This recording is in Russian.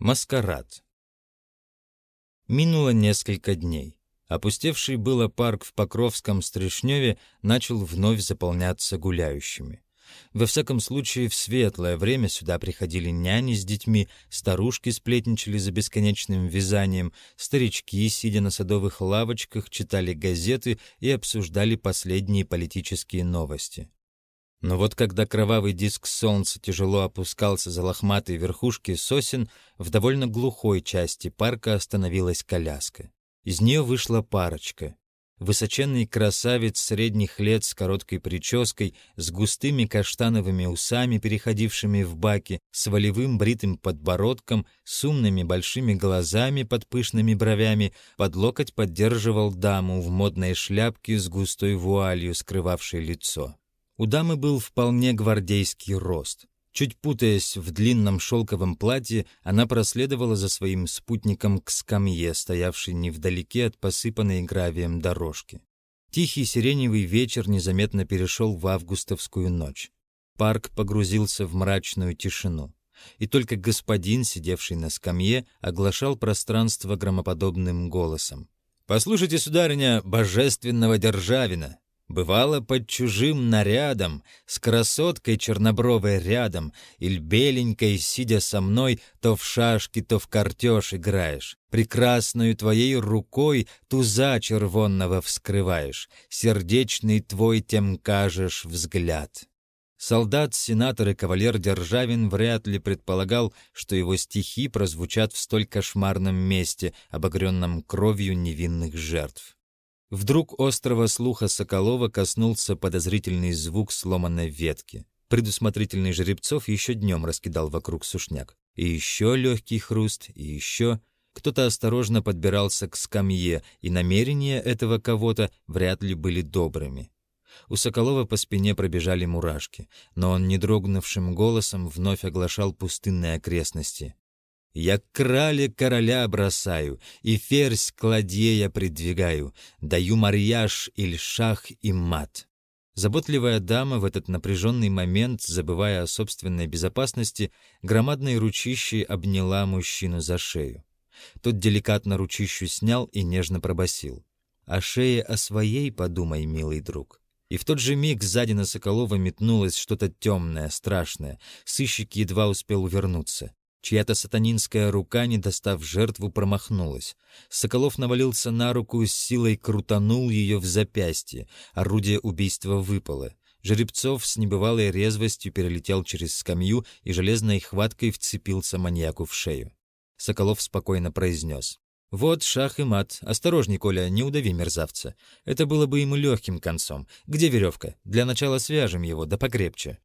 Маскарад. Минуло несколько дней. Опустевший было парк в Покровском Стришневе начал вновь заполняться гуляющими. Во всяком случае, в светлое время сюда приходили няни с детьми, старушки сплетничали за бесконечным вязанием, старички, сидя на садовых лавочках, читали газеты и обсуждали последние политические новости. Но вот когда кровавый диск солнца тяжело опускался за лохматые верхушки сосен, в довольно глухой части парка остановилась коляска. Из нее вышла парочка. Высоченный красавец средних лет с короткой прической, с густыми каштановыми усами, переходившими в баки, с волевым бритым подбородком, с умными большими глазами под пышными бровями, под локоть поддерживал даму в модной шляпке с густой вуалью, скрывавшей лицо. У дамы был вполне гвардейский рост. Чуть путаясь в длинном шелковом платье, она проследовала за своим спутником к скамье, стоявшей невдалеке от посыпанной гравием дорожки. Тихий сиреневый вечер незаметно перешел в августовскую ночь. Парк погрузился в мрачную тишину. И только господин, сидевший на скамье, оглашал пространство громоподобным голосом. «Послушайте, сударыня, божественного Державина! Бывало под чужим нарядом, с красоткой чернобровой рядом, или беленькой, сидя со мной, то в шашки, то в картеж играешь. Прекрасную твоей рукой туза червонного вскрываешь, сердечный твой тем кажешь взгляд. Солдат, сенатор и кавалер Державин вряд ли предполагал, что его стихи прозвучат в столь кошмарном месте, обогренном кровью невинных жертв. Вдруг острого слуха Соколова коснулся подозрительный звук сломанной ветки. Предусмотрительный Жеребцов еще днем раскидал вокруг сушняк. И еще легкий хруст, и еще... Кто-то осторожно подбирался к скамье, и намерения этого кого-то вряд ли были добрыми. У Соколова по спине пробежали мурашки, но он, не дрогнувшим голосом, вновь оглашал пустынные окрестности. Я крале короля бросаю, и ферзь кладея придвигаю, даю марьяж или шах и мат. Заботливая дама в этот напряженный момент, забывая о собственной безопасности, громадной ручищей обняла мужчину за шею. Тот деликатно ручищу снял и нежно пробасил. «О шее о своей подумай, милый друг». И в тот же миг сзади на Соколова метнулось что-то темное, страшное. Сыщик едва успел увернуться. Чья-то сатанинская рука, не достав жертву, промахнулась. Соколов навалился на руку, с силой крутанул ее в запястье. Орудие убийства выпало. Жеребцов с небывалой резвостью перелетел через скамью и железной хваткой вцепился маньяку в шею. Соколов спокойно произнес. «Вот шах и мат. Осторожней, Коля, не удави мерзавца. Это было бы ему легким концом. Где веревка? Для начала свяжем его, да покрепче».